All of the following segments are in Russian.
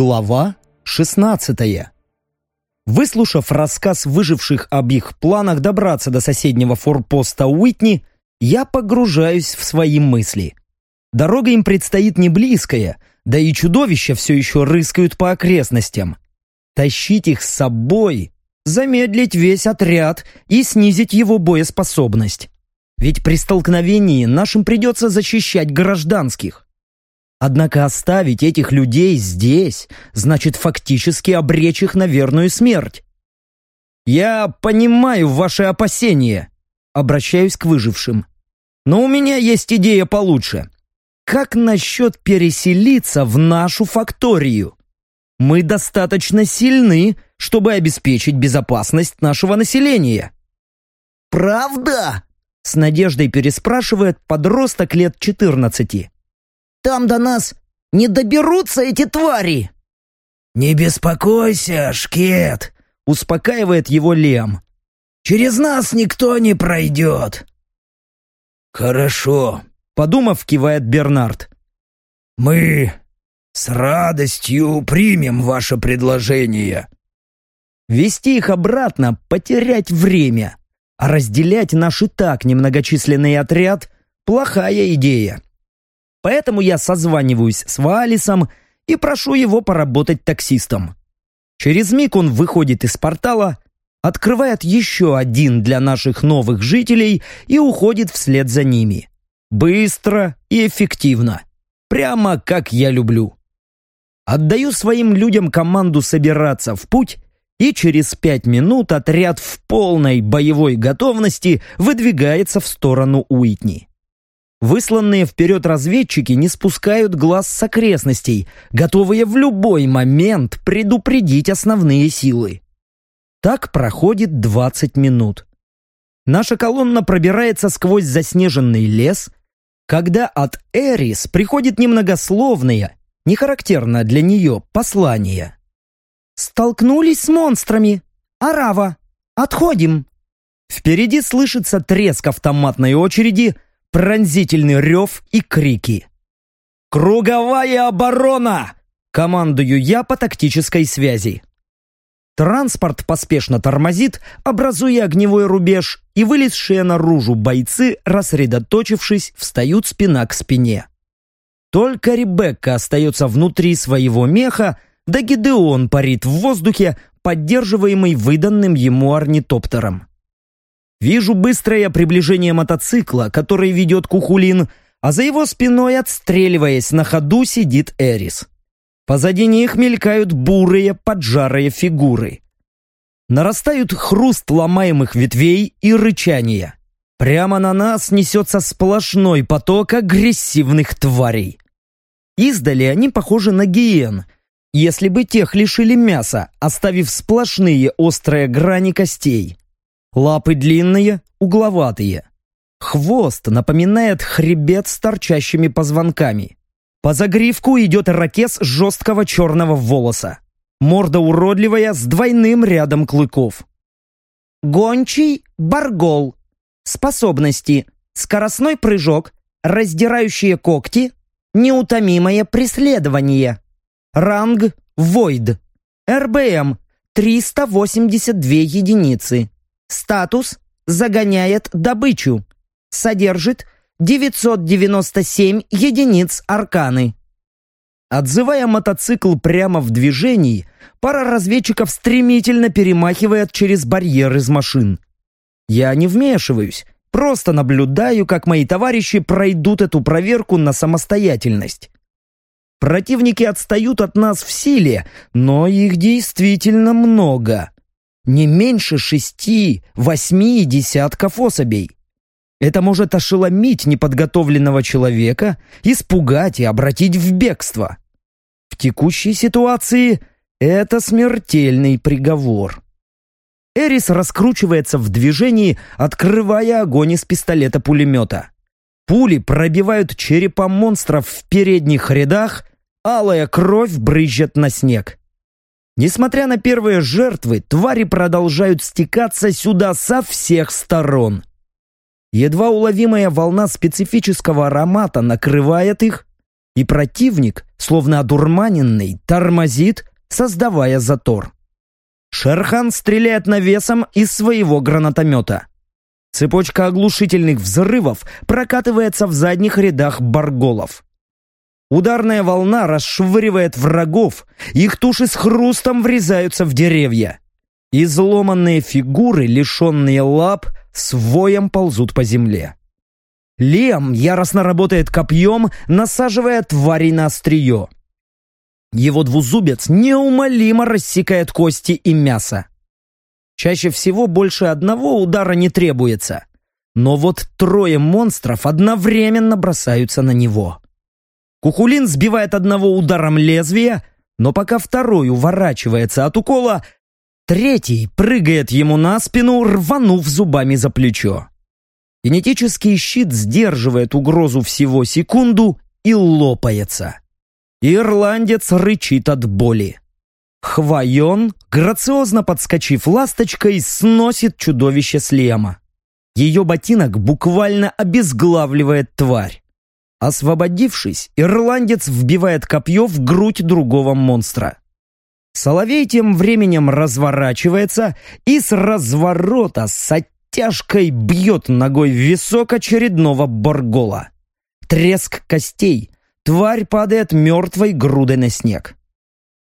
Глава 16 Выслушав рассказ выживших об их планах добраться до соседнего форпоста Уитни, я погружаюсь в свои мысли. Дорога им предстоит не близкая, да и чудовища все еще рыскают по окрестностям. Тащить их с собой, замедлить весь отряд и снизить его боеспособность. Ведь при столкновении нашим придется защищать гражданских. Однако оставить этих людей здесь значит фактически обречь их на верную смерть. «Я понимаю ваши опасения», — обращаюсь к выжившим. «Но у меня есть идея получше. Как насчет переселиться в нашу факторию? Мы достаточно сильны, чтобы обеспечить безопасность нашего населения». «Правда?» — с надеждой переспрашивает подросток лет четырнадцати. Там до нас не доберутся эти твари!» «Не беспокойся, Шкет!» — успокаивает его Лем. «Через нас никто не пройдет!» «Хорошо», — подумав, кивает Бернард. «Мы с радостью примем ваше предложение». Вести их обратно — потерять время, а разделять наш и так немногочисленный отряд — плохая идея. Поэтому я созваниваюсь с Ваалисом и прошу его поработать таксистом. Через миг он выходит из портала, открывает еще один для наших новых жителей и уходит вслед за ними. Быстро и эффективно. Прямо как я люблю. Отдаю своим людям команду собираться в путь, и через пять минут отряд в полной боевой готовности выдвигается в сторону Уитни. Высланные вперед разведчики не спускают глаз с окрестностей, готовые в любой момент предупредить основные силы. Так проходит 20 минут. Наша колонна пробирается сквозь заснеженный лес, когда от Эрис приходит немногословное, не характерно для нее, послание. «Столкнулись с монстрами! Арава! Отходим!» Впереди слышится треск автоматной очереди – пронзительный рев и крики. «Круговая оборона!» — командую я по тактической связи. Транспорт поспешно тормозит, образуя огневой рубеж, и вылезшие наружу бойцы, рассредоточившись, встают спина к спине. Только Ребекка остается внутри своего меха, да Гидеон парит в воздухе, поддерживаемый выданным ему орнитоптером. Вижу быстрое приближение мотоцикла, который ведет Кухулин, а за его спиной, отстреливаясь на ходу, сидит Эрис. Позади них мелькают бурые, поджарые фигуры. Нарастают хруст ломаемых ветвей и рычание. Прямо на нас несется сплошной поток агрессивных тварей. Издали они похожи на гиен, если бы тех лишили мяса, оставив сплошные острые грани костей. Лапы длинные, угловатые. Хвост напоминает хребет с торчащими позвонками. По загривку идет ракес жесткого черного волоса. Морда уродливая с двойным рядом клыков. Гончий баргол. Способности. Скоростной прыжок. Раздирающие когти. Неутомимое преследование. Ранг Войд. РБМ 382 единицы. Статус «Загоняет добычу». Содержит 997 единиц арканы. Отзывая мотоцикл прямо в движении, пара разведчиков стремительно перемахивает через барьер из машин. Я не вмешиваюсь, просто наблюдаю, как мои товарищи пройдут эту проверку на самостоятельность. Противники отстают от нас в силе, но их действительно много не меньше шести-восьми десятков особей. Это может ошеломить неподготовленного человека, испугать и обратить в бегство. В текущей ситуации это смертельный приговор. Эрис раскручивается в движении, открывая огонь из пистолета-пулемета. Пули пробивают черепа монстров в передних рядах, алая кровь брызжет на снег. Несмотря на первые жертвы, твари продолжают стекаться сюда со всех сторон. Едва уловимая волна специфического аромата накрывает их, и противник, словно одурманенный, тормозит, создавая затор. Шерхан стреляет навесом из своего гранатомета. Цепочка оглушительных взрывов прокатывается в задних рядах барголов. Ударная волна расшвыривает врагов, их туши с хрустом врезаются в деревья. Изломанные фигуры, лишенные лап, с воем ползут по земле. Лем яростно работает копьем, насаживая тварей на острие. Его двузубец неумолимо рассекает кости и мясо. Чаще всего больше одного удара не требуется. Но вот трое монстров одновременно бросаются на него. Кукулин сбивает одного ударом лезвия, но пока второй уворачивается от укола, третий прыгает ему на спину, рванув зубами за плечо. Кинетический щит сдерживает угрозу всего секунду и лопается. Ирландец рычит от боли. Хвайон, грациозно подскочив ласточкой, сносит чудовище с лема. Ее ботинок буквально обезглавливает тварь. Освободившись, ирландец вбивает копье в грудь другого монстра. Соловей тем временем разворачивается и с разворота с оттяжкой бьет ногой в висок очередного боргола. Треск костей. Тварь падает мертвой грудой на снег.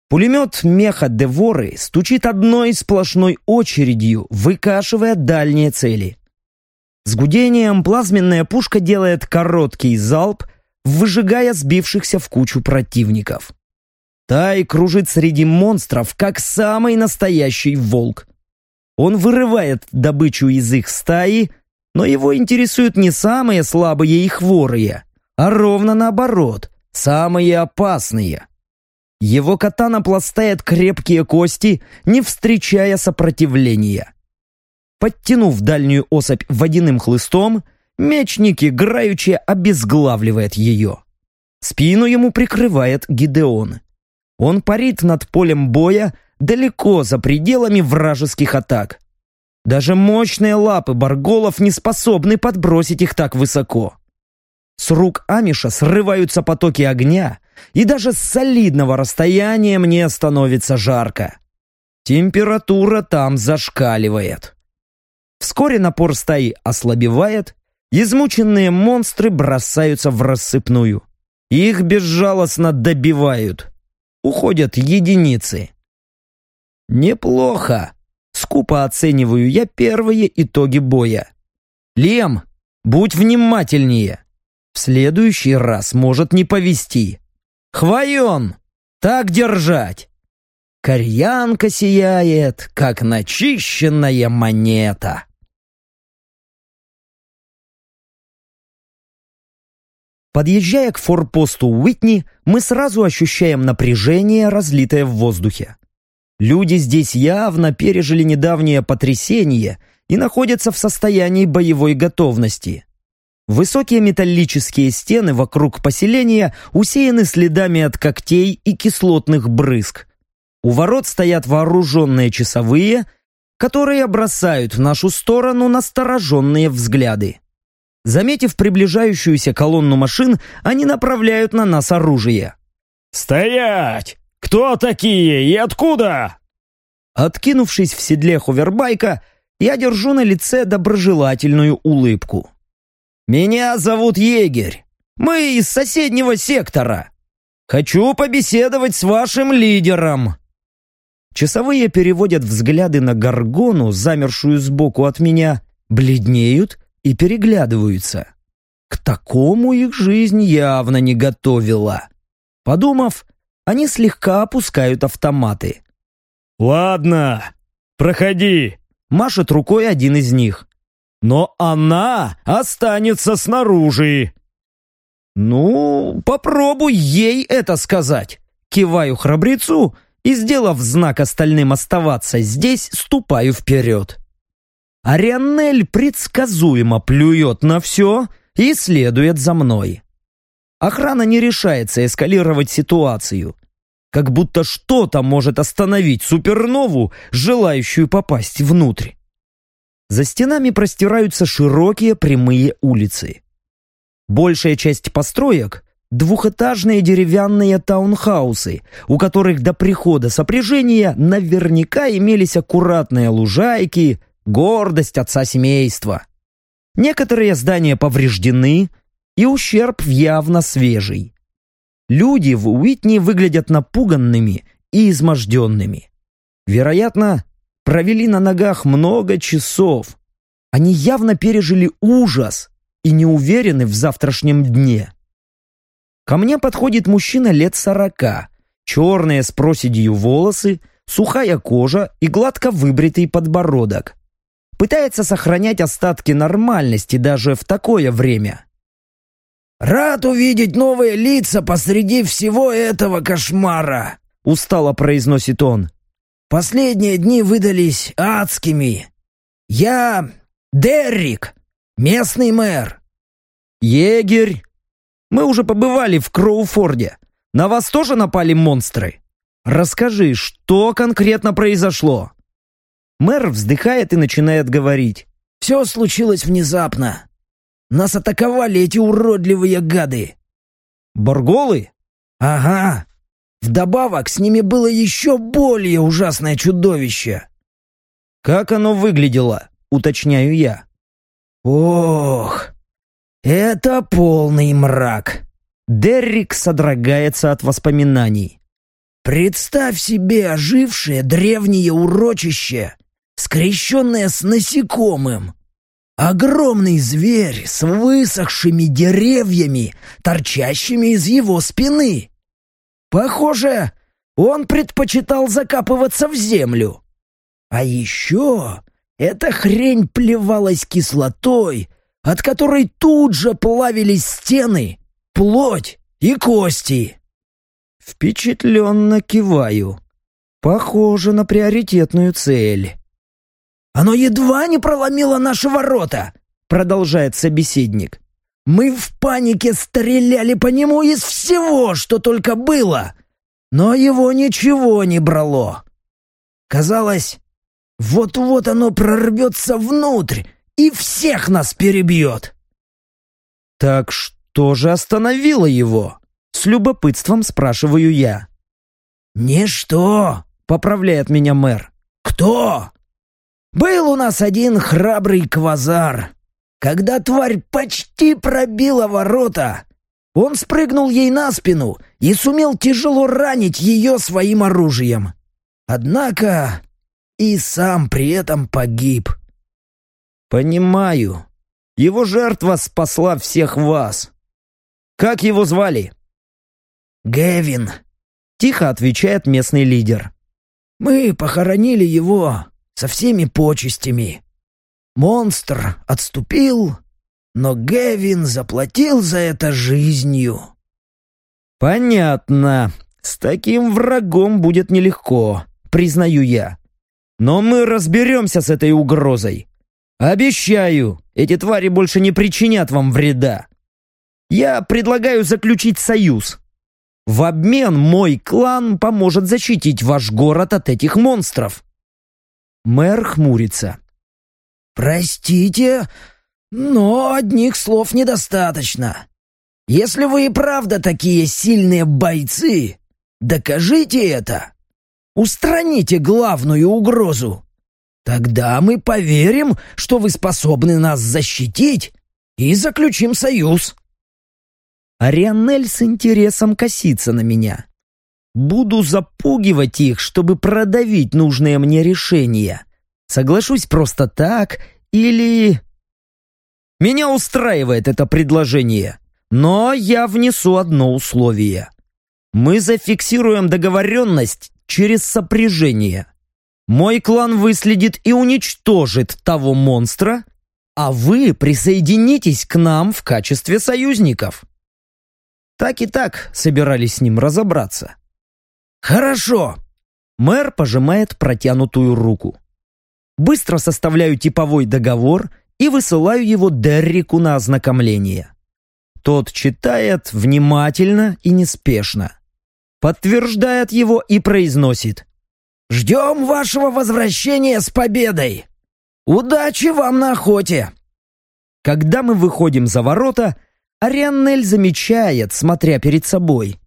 Пулемет меха Деворы стучит одной сплошной очередью, выкашивая дальние цели. С гудением плазменная пушка делает короткий залп, выжигая сбившихся в кучу противников. Тай кружит среди монстров, как самый настоящий волк. Он вырывает добычу из их стаи, но его интересуют не самые слабые и хворые, а ровно наоборот, самые опасные. Его катана пластает крепкие кости, не встречая сопротивления. Подтянув дальнюю особь водяным хлыстом, мечник играючи обезглавливает ее. Спину ему прикрывает Гидеон. Он парит над полем боя, далеко за пределами вражеских атак. Даже мощные лапы барголов не способны подбросить их так высоко. С рук Амиша срываются потоки огня, и даже с солидного расстояния мне становится жарко. Температура там зашкаливает. Вскоре напор стаи ослабевает, измученные монстры бросаются в рассыпную. Их безжалостно добивают. Уходят единицы. Неплохо. Скупо оцениваю я первые итоги боя. Лем, будь внимательнее. В следующий раз может не повести. Хвоен, так держать. Корьянка сияет, как начищенная монета. Подъезжая к форпосту Уитни, мы сразу ощущаем напряжение, разлитое в воздухе. Люди здесь явно пережили недавнее потрясение и находятся в состоянии боевой готовности. Высокие металлические стены вокруг поселения усеяны следами от когтей и кислотных брызг. У ворот стоят вооруженные часовые, которые бросают в нашу сторону настороженные взгляды. Заметив приближающуюся колонну машин, они направляют на нас оружие. «Стоять! Кто такие и откуда?» Откинувшись в седле хувербайка, я держу на лице доброжелательную улыбку. «Меня зовут Егерь. Мы из соседнего сектора. Хочу побеседовать с вашим лидером». Часовые переводят взгляды на Гаргону, замершую сбоку от меня, бледнеют и переглядываются. К такому их жизнь явно не готовила. Подумав, они слегка опускают автоматы. «Ладно, проходи», — машет рукой один из них. «Но она останется снаружи». «Ну, попробуй ей это сказать», — киваю храбрецу и, сделав знак остальным оставаться здесь, ступаю вперед. Арианель предсказуемо плюет на все и следует за мной. Охрана не решается эскалировать ситуацию. Как будто что-то может остановить супернову, желающую попасть внутрь. За стенами простираются широкие прямые улицы. Большая часть построек двухэтажные деревянные таунхаусы, у которых до прихода сопряжения наверняка имелись аккуратные лужайки, гордость отца семейства. Некоторые здания повреждены, и ущерб явно свежий. Люди в Уитни выглядят напуганными и изможденными. Вероятно, провели на ногах много часов. Они явно пережили ужас и не уверены в завтрашнем дне. Ко мне подходит мужчина лет сорока, черные с проседью волосы, сухая кожа и гладко выбритый подбородок. Пытается сохранять остатки нормальности даже в такое время. «Рад увидеть новые лица посреди всего этого кошмара», — устало произносит он. «Последние дни выдались адскими. Я Деррик, местный мэр». «Егерь, мы уже побывали в Кроуфорде. На вас тоже напали монстры? Расскажи, что конкретно произошло?» Мэр вздыхает и начинает говорить. «Все случилось внезапно. Нас атаковали эти уродливые гады». «Борголы?» «Ага. Вдобавок с ними было еще более ужасное чудовище». «Как оно выглядело?» — уточняю я. «Ох, это полный мрак. Деррик содрогается от воспоминаний. Представь себе ожившее древнее урочище, скрещенное с насекомым. Огромный зверь с высохшими деревьями, торчащими из его спины. Похоже, он предпочитал закапываться в землю. А еще эта хрень плевалась кислотой, от которой тут же плавились стены, плоть и кости. Впечатленно киваю. Похоже на приоритетную цель. «Оно едва не проломило наши ворота», — продолжает собеседник. «Мы в панике стреляли по нему из всего, что только было, но его ничего не брало. Казалось, вот-вот оно прорвется внутрь и всех нас перебьет!» «Так что же остановило его?» С любопытством спрашиваю я. «Ничто!» — поправляет меня мэр. «Кто?» «Был у нас один храбрый квазар. Когда тварь почти пробила ворота, он спрыгнул ей на спину и сумел тяжело ранить ее своим оружием. Однако и сам при этом погиб. «Понимаю. Его жертва спасла всех вас. Как его звали?» «Гевин», — тихо отвечает местный лидер. «Мы похоронили его со всеми почестями. Монстр отступил, но Гевин заплатил за это жизнью». «Понятно. С таким врагом будет нелегко, признаю я. Но мы разберемся с этой угрозой. Обещаю, эти твари больше не причинят вам вреда. Я предлагаю заключить союз. В обмен мой клан поможет защитить ваш город от этих монстров. Мэр хмурится. «Простите, но одних слов недостаточно. Если вы и правда такие сильные бойцы, докажите это. Устраните главную угрозу. Тогда мы поверим, что вы способны нас защитить и заключим союз. Арианель с интересом косится на меня. Буду запугивать их, чтобы продавить нужное мне решение. Соглашусь просто так или... Меня устраивает это предложение, но я внесу одно условие. Мы зафиксируем договоренность через сопряжение. Мой клан выследит и уничтожит того монстра, а вы присоединитесь к нам в качестве союзников. Так и так собирались с ним разобраться. Хорошо. Мэр пожимает протянутую руку. Быстро составляю типовой договор и высылаю его Деррику на ознакомление. Тот читает внимательно и неспешно. Подтверждает его и произносит. Ждем вашего возвращения с победой! Удачи вам на охоте!» Когда мы выходим за ворота, Арианнель замечает, смотря перед собой.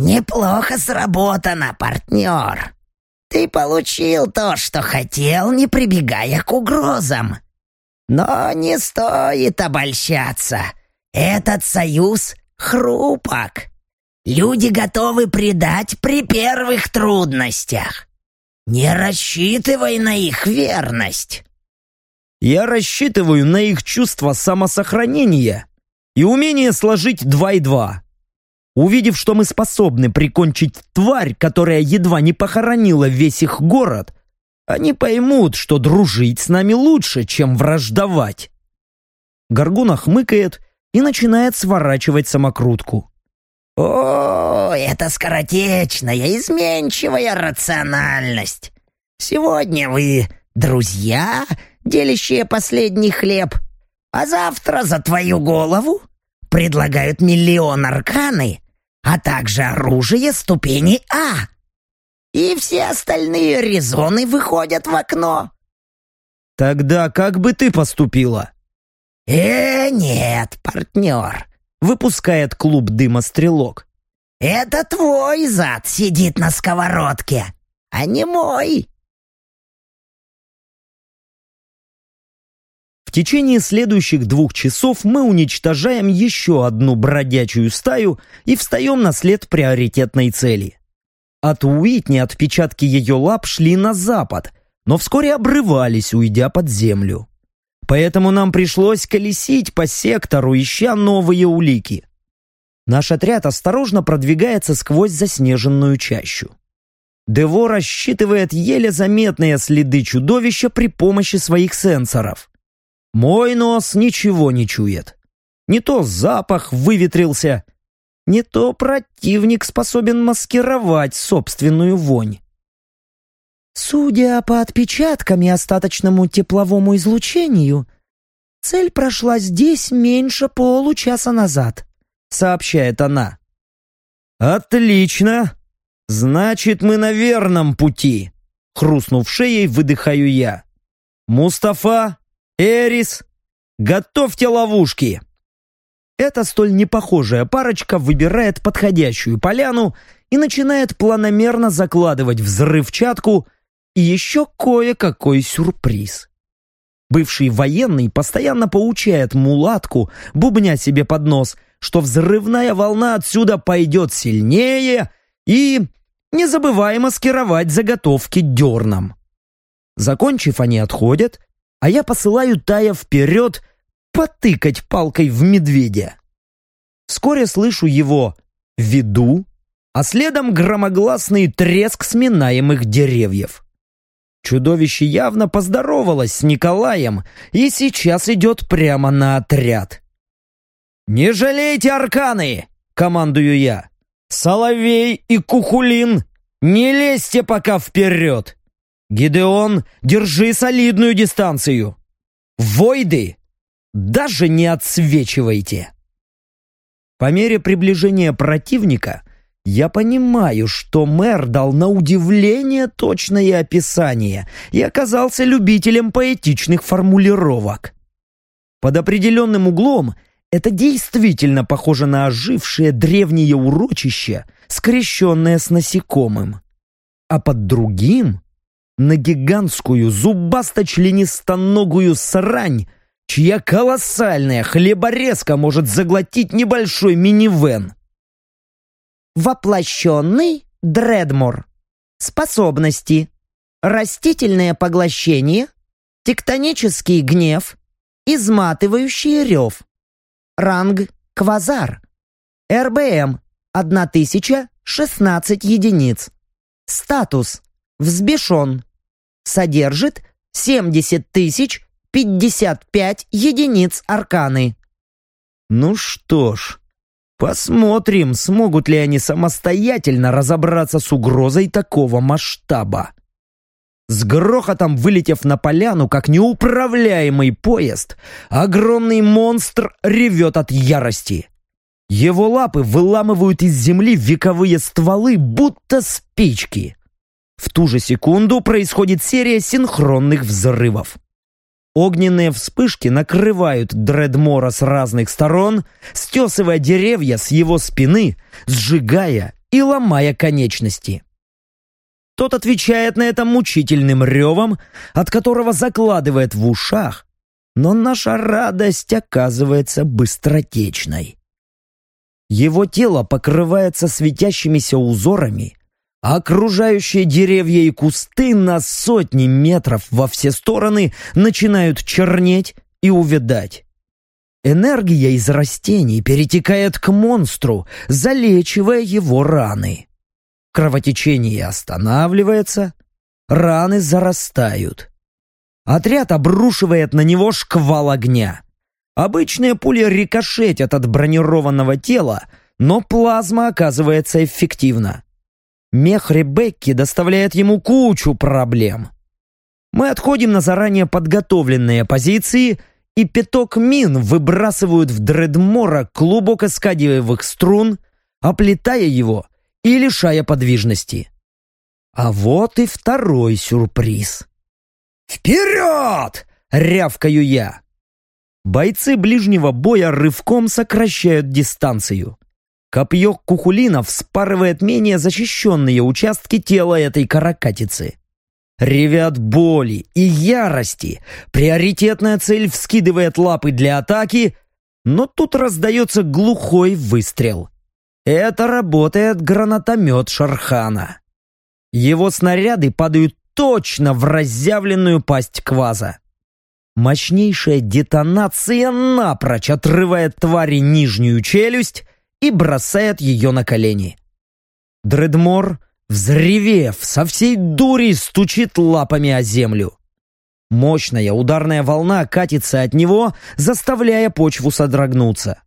«Неплохо сработано, партнер. Ты получил то, что хотел, не прибегая к угрозам. Но не стоит обольщаться. Этот союз хрупок. Люди готовы предать при первых трудностях. Не рассчитывай на их верность. Я рассчитываю на их чувство самосохранения и умение сложить два и два. Увидев, что мы способны прикончить тварь, которая едва не похоронила весь их город, они поймут, что дружить с нами лучше, чем враждовать. Горгуна хмыкает и начинает сворачивать самокрутку. «О, это скоротечная, изменчивая рациональность. Сегодня вы друзья, делящие последний хлеб, а завтра за твою голову предлагают миллион арканы, а также оружие ступени А. И все остальные резоны выходят в окно. Тогда как бы ты поступила? Э, нет, партнер. Выпускает клуб дыма стрелок. Это твой зад сидит на сковородке, а не мой. В течение следующих двух часов мы уничтожаем еще одну бродячую стаю и встаем на след приоритетной цели. От Уитни отпечатки ее лап шли на запад, но вскоре обрывались, уйдя под землю. Поэтому нам пришлось колесить по сектору, ища новые улики. Наш отряд осторожно продвигается сквозь заснеженную чащу. Дево рассчитывает еле заметные следы чудовища при помощи своих сенсоров. Мой нос ничего не чует. Не то запах выветрился, не то противник способен маскировать собственную вонь. Судя по отпечаткам и остаточному тепловому излучению, цель прошла здесь меньше получаса назад, сообщает она. Отлично! Значит, мы на верном пути. Хрустнув шеей, выдыхаю я. Мустафа, «Эрис, готовьте ловушки!» Эта столь непохожая парочка выбирает подходящую поляну и начинает планомерно закладывать взрывчатку и еще кое-какой сюрприз. Бывший военный постоянно поучает мулатку, бубня себе под нос, что взрывная волна отсюда пойдет сильнее и не забывай маскировать заготовки дерном. Закончив, они отходят, а я посылаю Тая вперед потыкать палкой в медведя. Вскоре слышу его «веду», а следом громогласный треск сминаемых деревьев. Чудовище явно поздоровалось с Николаем и сейчас идет прямо на отряд. «Не жалейте арканы!» — командую я. «Соловей и Кухулин, не лезьте пока вперед!» «Гидеон, держи солидную дистанцию! Войды! Даже не отсвечивайте!» По мере приближения противника я понимаю, что мэр дал на удивление точное описание и оказался любителем поэтичных формулировок. Под определенным углом это действительно похоже на ожившее древнее урочище, скрещенное с насекомым. А под другим на гигантскую зубасто-членистоногую срань, чья колоссальная хлеборезка может заглотить небольшой минивэн. Воплощенный Дредмор. Способности. Растительное поглощение. Тектонический гнев. Изматывающий рев. Ранг Квазар. РБМ 1016 единиц. Статус Взбешен содержит 70 тысяч 55 единиц арканы. Ну что ж, посмотрим, смогут ли они самостоятельно разобраться с угрозой такого масштаба. С грохотом вылетев на поляну, как неуправляемый поезд, огромный монстр ревет от ярости. Его лапы выламывают из земли вековые стволы, будто спички. В ту же секунду происходит серия синхронных взрывов. Огненные вспышки накрывают Дредмора с разных сторон, стесывая деревья с его спины, сжигая и ломая конечности. Тот отвечает на это мучительным ревом, от которого закладывает в ушах, но наша радость оказывается быстротечной. Его тело покрывается светящимися узорами, а окружающие деревья и кусты на сотни метров во все стороны начинают чернеть и увядать. Энергия из растений перетекает к монстру, залечивая его раны. Кровотечение останавливается, раны зарастают. Отряд обрушивает на него шквал огня. Обычные пули рикошетят от бронированного тела, но плазма оказывается эффективна. Мех Ребекки доставляет ему кучу проблем. Мы отходим на заранее подготовленные позиции, и пяток мин выбрасывают в Дредмора клубок эскадиевых струн, оплетая его и лишая подвижности. А вот и второй сюрприз. «Вперед!» — рявкаю я. Бойцы ближнего боя рывком сокращают дистанцию. Копье Кухулина вспарывает менее защищенные участки тела этой каракатицы. Ревят боли и ярости. Приоритетная цель вскидывает лапы для атаки, но тут раздается глухой выстрел. Это работает гранатомет Шархана. Его снаряды падают точно в разъявленную пасть кваза. Мощнейшая детонация напрочь отрывает твари нижнюю челюсть и бросает ее на колени. Дредмор, взревев, со всей дури стучит лапами о землю. Мощная ударная волна катится от него, заставляя почву содрогнуться.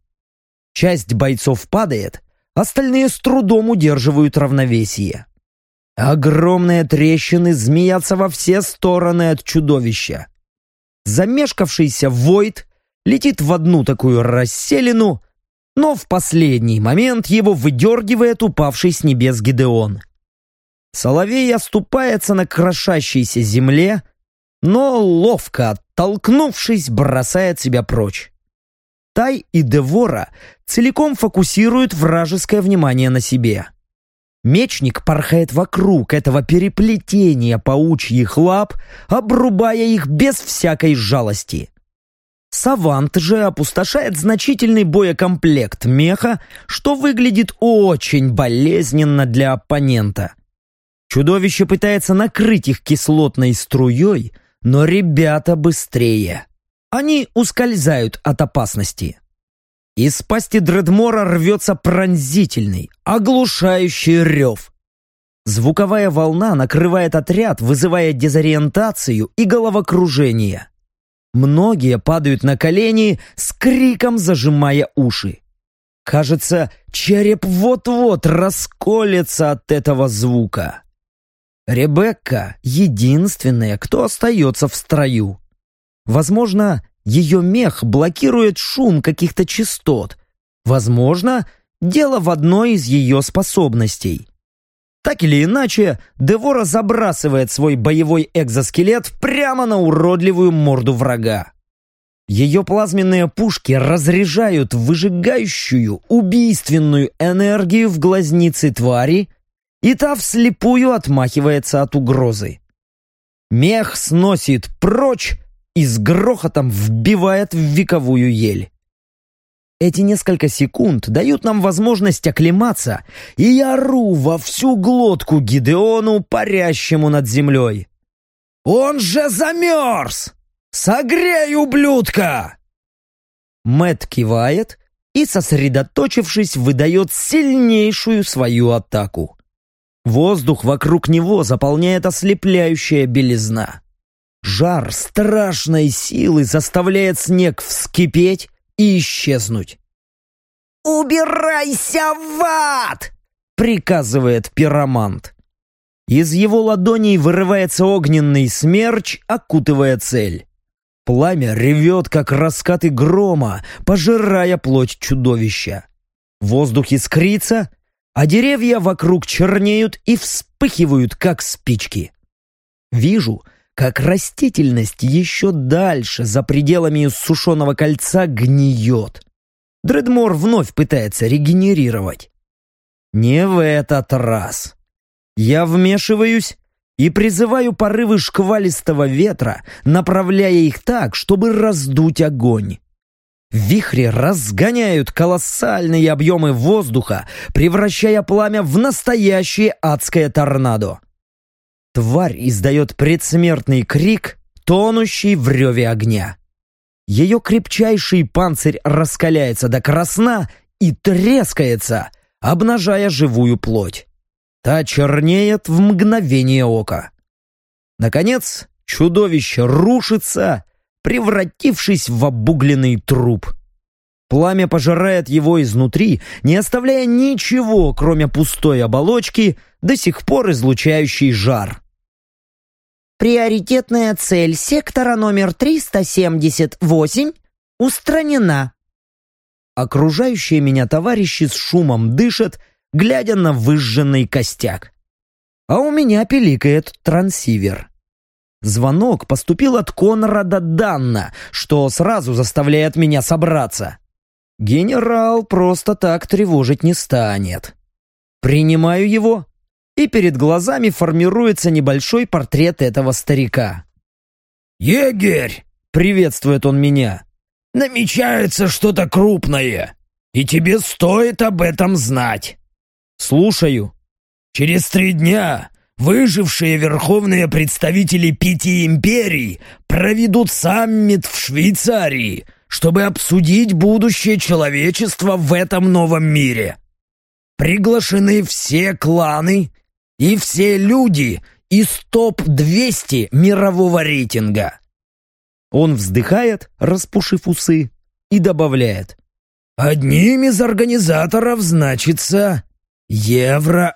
Часть бойцов падает, остальные с трудом удерживают равновесие. Огромные трещины змеятся во все стороны от чудовища. Замешкавшийся Войд летит в одну такую расселину, но в последний момент его выдергивает упавший с небес Гидеон. Соловей оступается на крошащейся земле, но ловко оттолкнувшись, бросает себя прочь. Тай и Девора целиком фокусируют вражеское внимание на себе. Мечник порхает вокруг этого переплетения паучьих лап, обрубая их без всякой жалости. Савант же опустошает значительный боекомплект меха, что выглядит очень болезненно для оппонента. Чудовище пытается накрыть их кислотной струей, но ребята быстрее. Они ускользают от опасности. Из пасти Дредмора рвется пронзительный, оглушающий рев. Звуковая волна накрывает отряд, вызывая дезориентацию и головокружение. Многие падают на колени, с криком зажимая уши. Кажется, череп вот-вот расколется от этого звука. Ребекка — единственная, кто остается в строю. Возможно, ее мех блокирует шум каких-то частот. Возможно, дело в одной из ее способностей. Так или иначе, Девора забрасывает свой боевой экзоскелет прямо на уродливую морду врага. Ее плазменные пушки разряжают выжигающую, убийственную энергию в глазницы твари, и та вслепую отмахивается от угрозы. Мех сносит прочь и с грохотом вбивает в вековую ель. Эти несколько секунд дают нам возможность оклематься, и я ору во всю глотку Гидеону, парящему над землей. «Он же замерз! Согрей, ублюдка!» Мэт кивает и, сосредоточившись, выдает сильнейшую свою атаку. Воздух вокруг него заполняет ослепляющая белизна. Жар страшной силы заставляет снег вскипеть и исчезнуть. «Убирайся в ад!» — приказывает пиромант. Из его ладоней вырывается огненный смерч, окутывая цель. Пламя ревет, как раскаты грома, пожирая плоть чудовища. Воздух искрится, а деревья вокруг чернеют и вспыхивают, как спички. Вижу, как растительность еще дальше, за пределами сушеного кольца, гниет. Дредмор вновь пытается регенерировать. Не в этот раз. Я вмешиваюсь и призываю порывы шквалистого ветра, направляя их так, чтобы раздуть огонь. Вихри разгоняют колоссальные объемы воздуха, превращая пламя в настоящее адское торнадо. Тварь издает предсмертный крик, тонущий в реве огня. Ее крепчайший панцирь раскаляется до красна и трескается, обнажая живую плоть. Та чернеет в мгновение ока. Наконец, чудовище рушится, превратившись в обугленный труп. Пламя пожирает его изнутри, не оставляя ничего, кроме пустой оболочки, до сих пор излучающей жар. Приоритетная цель сектора номер 378 устранена. Окружающие меня товарищи с шумом дышат, глядя на выжженный костяк. А у меня пиликает трансивер. Звонок поступил от Конрада Данна, что сразу заставляет меня собраться. Генерал просто так тревожить не станет. Принимаю его, и перед глазами формируется небольшой портрет этого старика. «Егерь!» — приветствует он меня. «Намечается что-то крупное, и тебе стоит об этом знать». «Слушаю». «Через три дня выжившие верховные представители пяти империй проведут саммит в Швейцарии, чтобы обсудить будущее человечества в этом новом мире. Приглашены все кланы и все люди из топ-200 мирового рейтинга. Он вздыхает, распушив усы, и добавляет. Одним из организаторов значится Евроальянс.